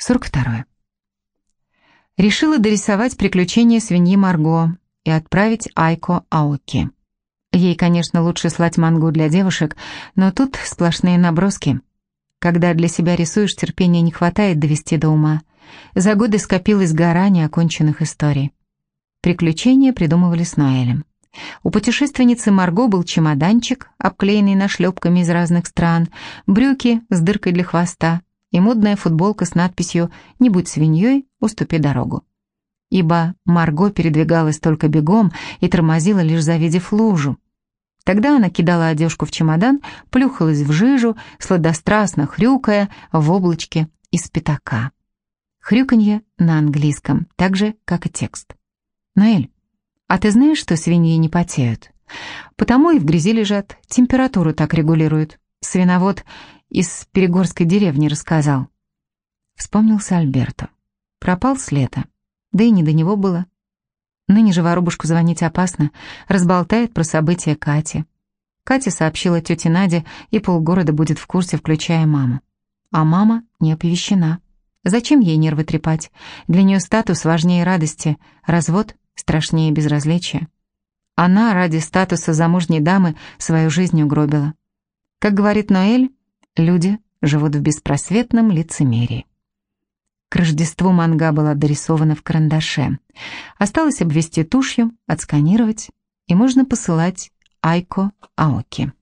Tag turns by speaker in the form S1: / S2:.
S1: 42. Решила дорисовать приключения свиньи Марго и отправить Айко Аоки. Ей, конечно, лучше слать мангу для девушек, но тут сплошные наброски. Когда для себя рисуешь, терпения не хватает довести до ума. За годы скопилась гора неоконченных историй. Приключения придумывали с Ноэлем. У путешественницы Марго был чемоданчик, обклеенный нашлепками из разных стран, брюки с дыркой для хвоста, и модная футболка с надписью «Не будь свиньей, уступи дорогу». Ибо Марго передвигалась только бегом и тормозила, лишь завидев лужу. Тогда она кидала одежку в чемодан, плюхалась в жижу, сладострастно хрюкая в облачке из пятака. Хрюканье на английском, так же, как и текст. «Наэль, а ты знаешь, что свиньи не потеют? Потому и в грязи лежат, температуру так регулируют. Свиновод из Перегорской деревни рассказал. Вспомнился Альберто. Пропал с лета. Да и не до него было. Ныне же воробушку звонить опасно. Разболтает про события Кати. Катя сообщила тете Наде, и полгорода будет в курсе, включая маму. А мама не оповещена. Зачем ей нервы трепать? Для нее статус важнее радости, развод страшнее безразличия. Она ради статуса замужней дамы свою жизнь угробила. Как говорит Ноэль, Люди живут в беспросветном лицемерии. К Рождеству манга была дорисована в карандаше. Осталось обвести тушью, отсканировать, и можно посылать Айко Аоки.